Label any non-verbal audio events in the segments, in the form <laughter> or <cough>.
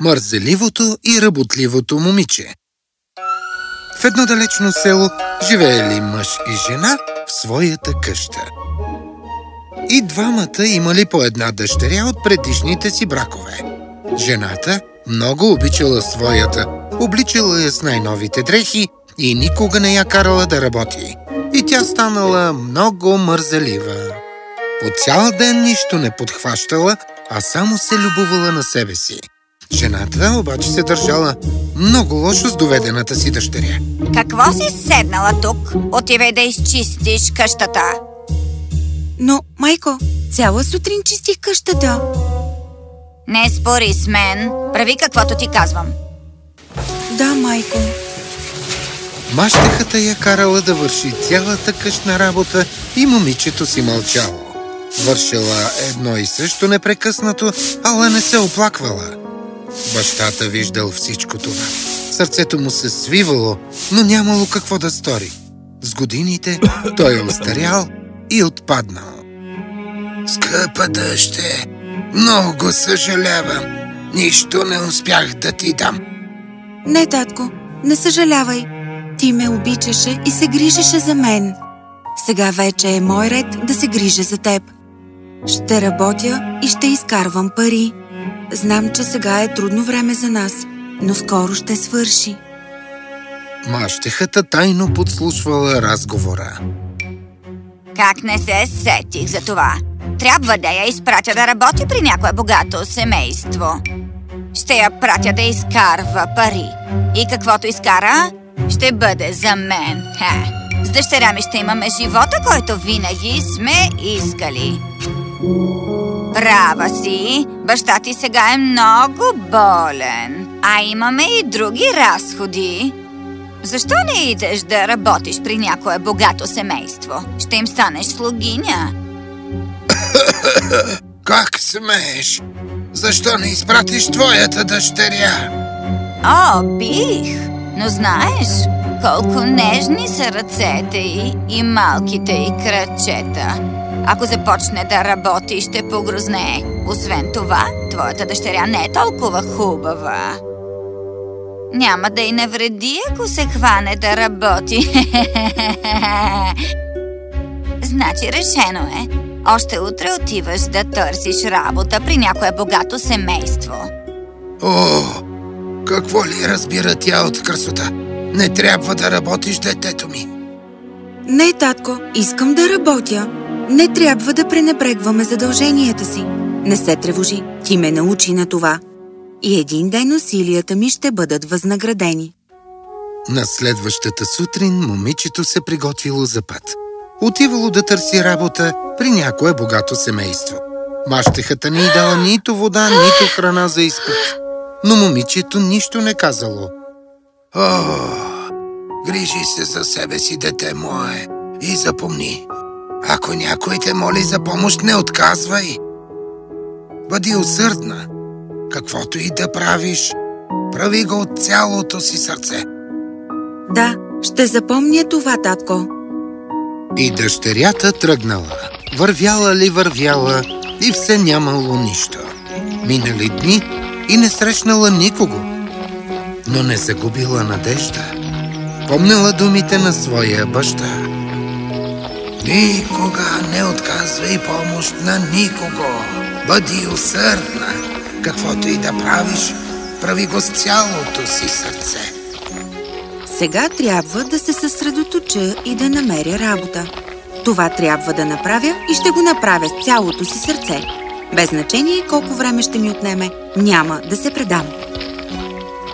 Мързеливото и работливото момиче В едно далечно село живеели мъж и жена в своята къща. И двамата имали по една дъщеря от предишните си бракове. Жената много обичала своята, обличала я с най-новите дрехи и никога не я карала да работи. И тя станала много мързелива. По цял ден нищо не подхващала, а само се любовала на себе си. Жената обаче се държала много лошо с доведената си дъщеря. Какво си седнала тук? Отивай да изчистиш къщата. Но, майко, цяла сутрин чистих къщата. Не спори с мен. Прави каквото ти казвам. Да, майко. Мащехата я карала да върши цялата къщна работа и момичето си мълчало. Вършила едно и също непрекъснато, ала не се оплаквала. Бащата виждал всичко това. Сърцето му се свивало, но нямало какво да стори. С годините той е остарял и отпаднал. Скъпа дъще, много съжалявам. Нищо не успях да ти дам. Не, татко, не съжалявай. Ти ме обичаше и се грижеше за мен. Сега вече е мой ред да се грижа за теб. Ще работя и ще изкарвам пари. Знам, че сега е трудно време за нас, но скоро ще свърши. Мащехата тайно подслушвала разговора. Как не се сетих за това? Трябва да я изпратя да работи при някое богато семейство. Ще я пратя да изкарва пари. И каквото изкара, ще бъде за мен. Хе. С дъщеря ми ще имаме живота, който винаги сме искали. Права си, баща ти сега е много болен, а имаме и други разходи. Защо не идеш да работиш при някое богато семейство? Ще им станеш слугиня. <coughs> Как смееш? Защо не изпратиш твоята дъщеря? О, бих! Но знаеш колко нежни са ръцете й и малките й крачета. Ако започне да работи, ще погрозне. Освен това, твоята дъщеря не е толкова хубава. Няма да й навреди, ако се хване да работи. <laughs> значи решено е. Още утре отиваш да търсиш работа при някое богато семейство. О, какво ли разбира тя от красота? Не трябва да работиш, детето ми. Не, татко, искам да работя. Не трябва да пренебрегваме задълженията си. Не се тревожи, ти ме научи на това. И един ден усилията ми ще бъдат възнаградени. На следващата сутрин момичето се приготвило за път. Отивало да търси работа при някое богато семейство. Мащехата не й дала нито вода, нито храна за изпит. Но момичето нищо не казало. О, грижи се за себе си, дете мое, и запомни. Ако някой те моли за помощ, не отказвай. Бъди усърдна. Каквото и да правиш, прави го от цялото си сърце. Да, ще запомня това, татко. И дъщерята тръгнала. Вървяла ли вървяла и все нямало нищо. Минали дни и не срещнала никого. Но не загубила надежда. Помнила думите на своя баща. Никога не отказвай помощ на никого. Бъди усърдна. Каквото и да правиш, прави го с цялото си сърце. Сега трябва да се съсредоточа и да намеря работа. Това трябва да направя и ще го направя с цялото си сърце. Без значение колко време ще ми отнеме, няма да се предам.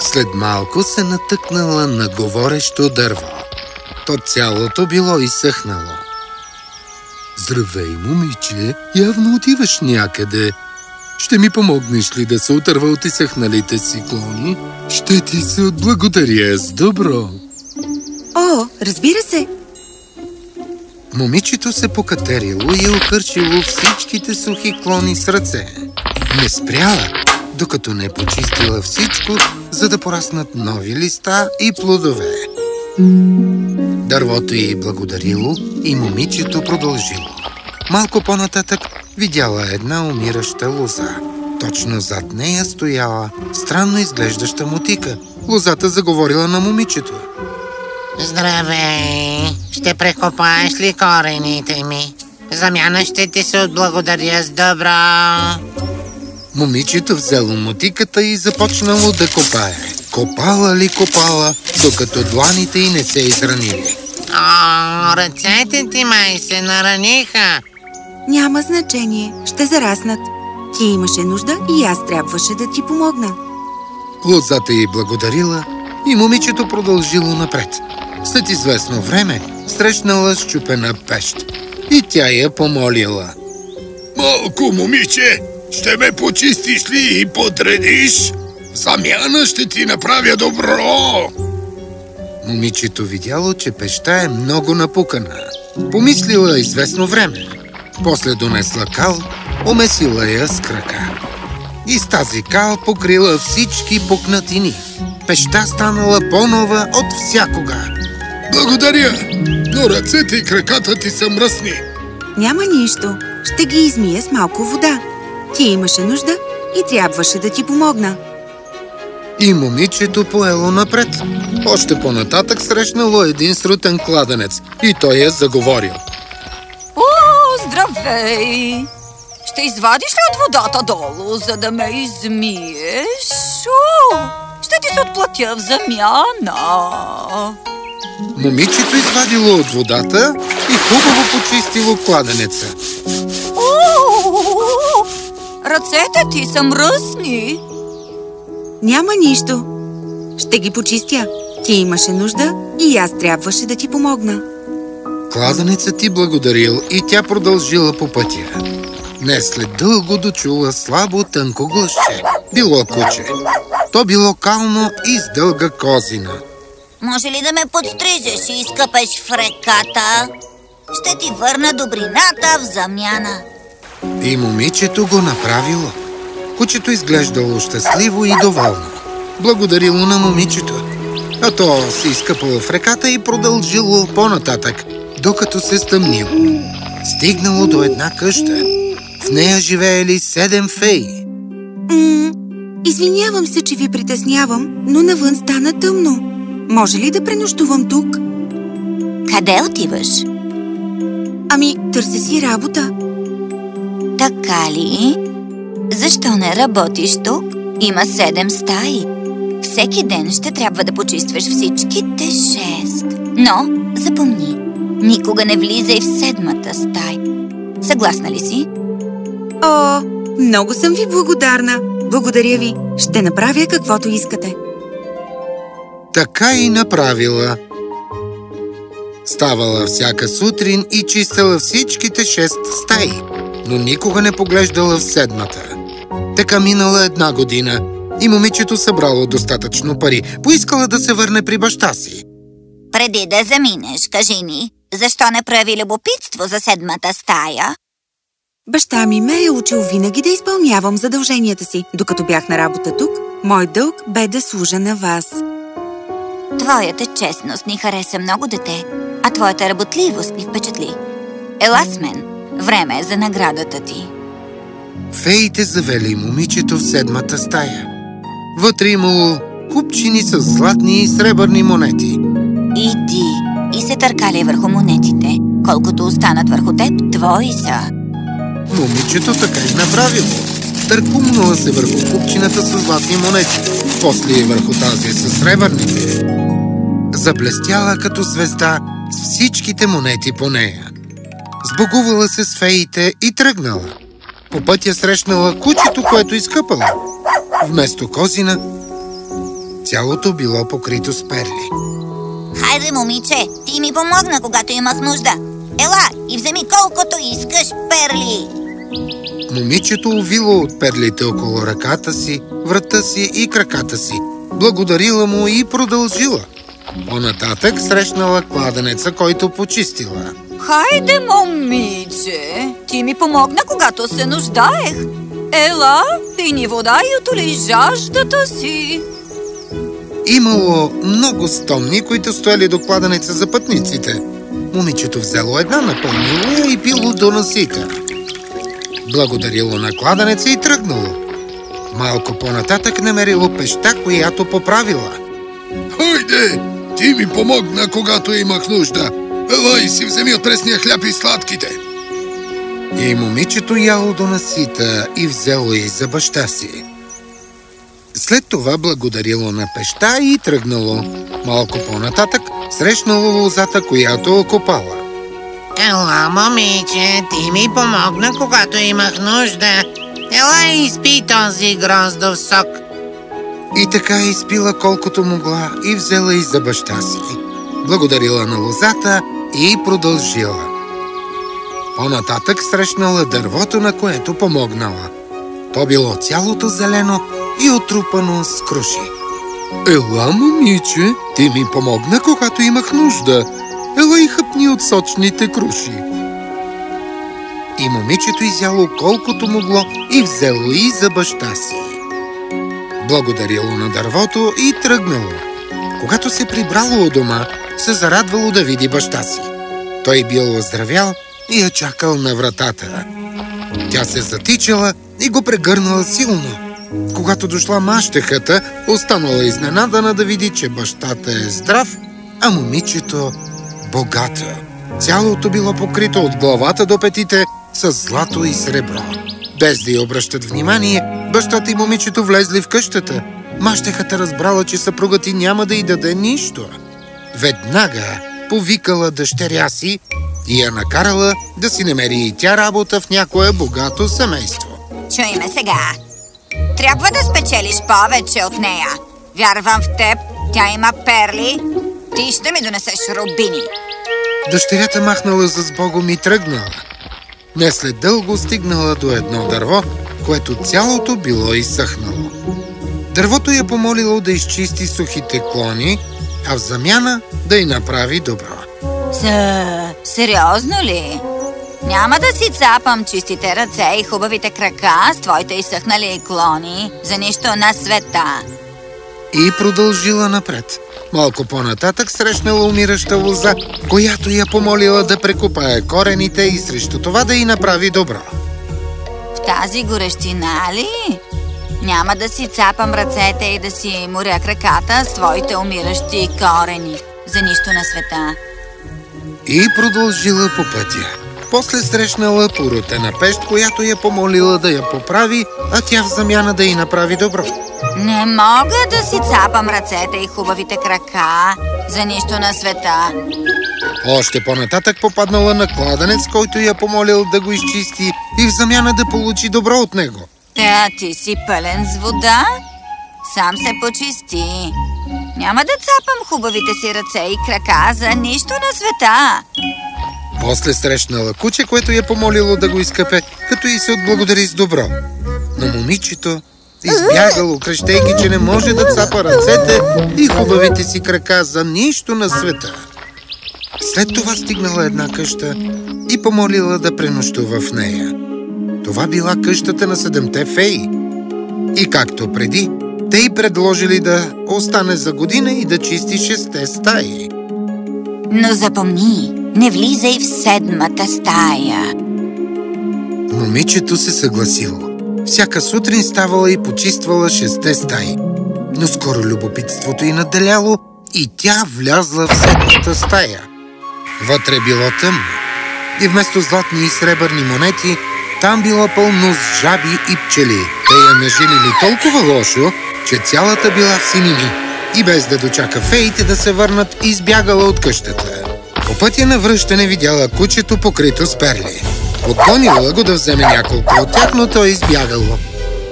След малко се натъкнала на говорещо дърво. То цялото било изсъхнало. Здравей, момиче, явно отиваш някъде. Ще ми помогнеш ли да се отърва от изсъхналите си клони? Ще ти се отблагодаря с добро. О, разбира се! Момичето се покатерило и окърчило всичките сухи клони с ръце. Не спряла, докато не почистила всичко, за да пораснат нови листа и плодове. Дървото й благодарило и момичето продължило. Малко по-нататък видяла една умираща лоза. Точно зад нея стояла странно изглеждаща мутика. Лозата заговорила на момичето. Здравей! Ще прекопаеш ли корените ми? Замяна ще ти се отблагодаря с добро. Момичето взело мотиката и започнало да копае. Копала ли копала, докато дланите й не се изранили. О, ръцете ти май се нараниха. Няма значение, ще зараснат. Ти имаше нужда и аз трябваше да ти помогна. Лозата й благодарила и момичето продължило напред. След известно време срещнала щупена пещ и тя я помолила. Малко момиче, ще ме почистиш ли и подредиш? В Замяна ще ти направя добро. Момичето видяло, че пеща е много напукана. Помислила известно време. После донесла кал, омесила я с крака. И с тази кал покрила всички пукнатини. Пеща станала по-нова от всякога. Благодаря, но ръцете и краката ти са мръсни. Няма нищо. Ще ги измия с малко вода. Ти имаше нужда и трябваше да ти помогна. И момичето поело напред. Още по-нататък срещнало един срутен кладенец и той я заговорил. Здравей! Ще извадиш ли от водата долу, за да ме измиеш? О, ще ти се отплатя в замяна. Момичето извадило от водата и хубаво почистило кладенеца. О, ръцете ти са мръсни. Няма нищо. Ще ги почистя. Ти имаше нужда и аз трябваше да ти помогна. Кладенецът ти благодарил и тя продължила по пътя. Днес след дълго дочула слабо тънко гласче. Било куче. То било кално и с дълга козина. Може ли да ме подстрижеш и изкъпеш в реката? Ще ти върна добрината в замяна. И момичето го направило. Кучето изглеждало щастливо и доволно. Благодарило на момичето. А то се изкъпало в реката и продължило по-нататък, докато се стъмнило. Стигнало до една къща. В нея живеели седем феи. М- извинявам се, че ви притеснявам, но навън стана тъмно. Може ли да пренощувам тук? Къде отиваш? Ами, търся си работа. Така ли? Защо не работиш тук? Има седем стаи. Всеки ден ще трябва да почистваш всичките шест. Но, запомни, никога не влизай в седмата стая. Съгласна ли си? О, много съм ви благодарна. Благодаря ви. Ще направя каквото искате. Така и направила. Ставала всяка сутрин и чистила всичките шест стаи, но никога не поглеждала в седмата. Така минала една година и момичето събрало достатъчно пари. Поискала да се върне при баща си. Преди да заминеш, кажи ни, защо не прави любопитство за седмата стая? Баща ми ме е учил винаги да изпълнявам задълженията си. Докато бях на работа тук, мой дълг бе да служа на вас. Твоята честност ни хареса много, дете, а твоята работливост ни впечатли. Ела с мен. Време е за наградата ти. Феите завели момичето в седмата стая. Вътре имало купчини с златни и сребърни монети. Иди и се търкали върху монетите. Колкото останат върху теб, твои са. Момичето така и направило. Търкумнала се върху купчината с златни монети, после и върху тази с сребърните. Заблестяла като звезда с всичките монети по нея. Сбогувала се с феите и тръгнала. По пътя срещнала кучето, което изкъпала. Вместо козина, цялото било покрито с перли. Хайде, момиче, ти ми помогна, когато имах нужда. Ела и вземи колкото искаш перли. Момичето увило от перлите около ръката си, врата си и краката си. Благодарила му и продължила. По-нататък срещнала кладенеца, който почистила. Хайде, момиче! Ти ми помогна, когато се нуждаех. Ела, пий ни вода и отоли жаждата си. Имало много стомни, които стояли до кладенеца за пътниците. Момичето взело една, напълнило я и пило до насита. Благодарило на кладенеца и тръгнало. Малко по-нататък намерило пеща, която поправила. Хайде, ти ми помогна, когато имах нужда. Елай си вземи от пресния хляб и сладките. И момичето яло до насита и взело и за баща си. След това благодарило на пеща и тръгнало. Малко по-нататък срещнало лозата, която окопала. Ела, момиче, ти ми помогна, когато имах нужда. Ела и изпи този гроздов сок. И така изпила колкото могла и взела и за баща си. Благодарила на лозата и продължила. По-нататък срещнала дървото, на което помогнала. То било цялото зелено и отрупано с круши. Ела, момиче, ти ми помогна, когато имах нужда. Ела и хъпни от сочните круши. И момичето изяло колкото могло и взело и за баща си. Благодарило на дървото и тръгнало. Когато се прибрало у дома, се зарадвало да види баща си. Той бил оздравял и я чакал на вратата. Тя се затичала и го прегърнала силно. Когато дошла мащехата, останала изненадана да види, че бащата е здрав, а момичето богата. Цялото било покрито от главата до петите с злато и сребро. Без да й обръщат внимание, бащата и момичето влезли в къщата. Мащехата разбрала, че съпругът й няма да й даде нищо. Веднага повикала дъщеря си и я накарала да си намери и тя работа в някое богато семейство. Чуй ме сега. Трябва да спечелиш повече от нея. Вярвам в теб, тя има перли. Ти ще ми донесеш рубини. Дъщерята махнала за сбогом и тръгнала. Не след дълго стигнала до едно дърво, което цялото било изсъхнало. Дървото я помолило да изчисти сухите клони, а в замяна да й направи добро. Са, сериозно ли? Няма да си цапам чистите ръце и хубавите крака с твоите изсъхнали клони за нищо на света. И продължила напред. Малко по-нататък срещнала умираща лоза, която я помолила да прекопае корените и срещу това да й направи добро. В тази горещина ли? Няма да си цапам ръцете и да си моря краката с твоите умиращи корени за нищо на света. И продължила по пътя. После срещнала порутена пещ, която я помолила да я поправи, а тя в замяна да й направи добро. Не мога да си цапам ръцете и хубавите крака за нищо на света. Още по-нататък попаднала на кладенец, който я помолил да го изчисти и в замяна да получи добро от него. Та ти си пълен с вода? Сам се почисти. Няма да цапам хубавите си ръце и крака за нищо на света. После срещнала куче, което я помолило да го изкъпе, като и се отблагодари с добро. Но момичето избягало, крещейки, че не може да цапа ръцете и хубавите си крака за нищо на света. След това стигнала една къща и помолила да пренощува в нея. Това била къщата на седемте феи. И както преди, те й предложили да остане за година и да чисти шесте стаи. Но запомни, не влизай в седмата стая. Момичето се съгласило. Всяка сутрин ставала и почиствала шесте стаи. Но скоро любопитството й наделяло и тя влязла в седмата стая. Вътре било тъмно. И вместо златни и сребърни монети, там било пълно с жаби и пчели. Те я нажилили толкова лошо, че цялата била в синини. И без да дочака феите да се върнат, избягала от къщата. По пътя на връщане видяла кучето покрито с перли. Подгонила го да вземе няколко от тях, но той избягало.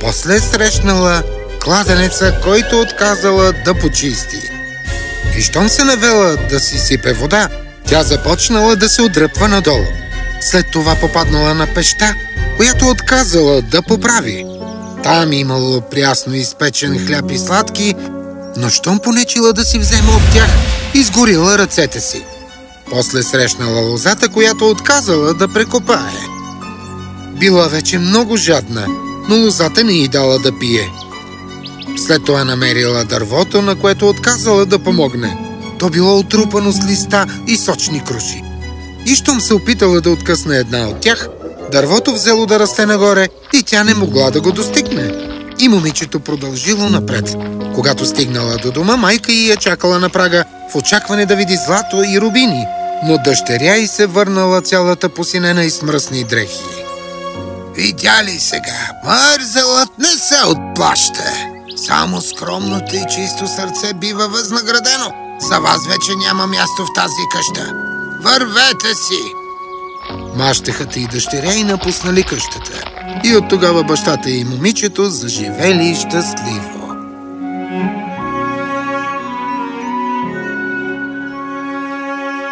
После срещнала кладенеца, който отказала да почисти. И щом се навела да си сипе вода, тя започнала да се отдръпва надолу. След това попаднала на пеща, която отказала да поправи. Там имало прясно изпечен хляб и сладки, но щом понечила да си вземе от тях, изгорила ръцете си. После срещнала лозата, която отказала да прекопае. Била вече много жадна, но лозата не й дала да пие. След това намерила дървото, на което отказала да помогне. То било отрупано с листа и сочни круши. И щом се опитала да откъсне една от тях, дървото взело да расте нагоре и тя не могла да го достигне. И момичето продължило напред. Когато стигнала до дома, майка й я чакала на прага в очакване да види злато и рубини, но дъщеря й се върнала цялата посинена и с мръсни дрехи. Видя ли сега? Мързелът не се отплаща. Само скромното и чисто сърце бива възнаградено. За вас вече няма място в тази къща. Вървете си! Мащехата и дъщеря и напуснали къщата. И от тогава бащата и момичето заживели щастливо.